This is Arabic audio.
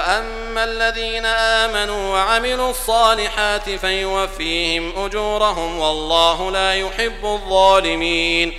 وأما الذين آمنوا وعملوا الصالحات فيوفيهم أجورهم والله لا يحب الظالمين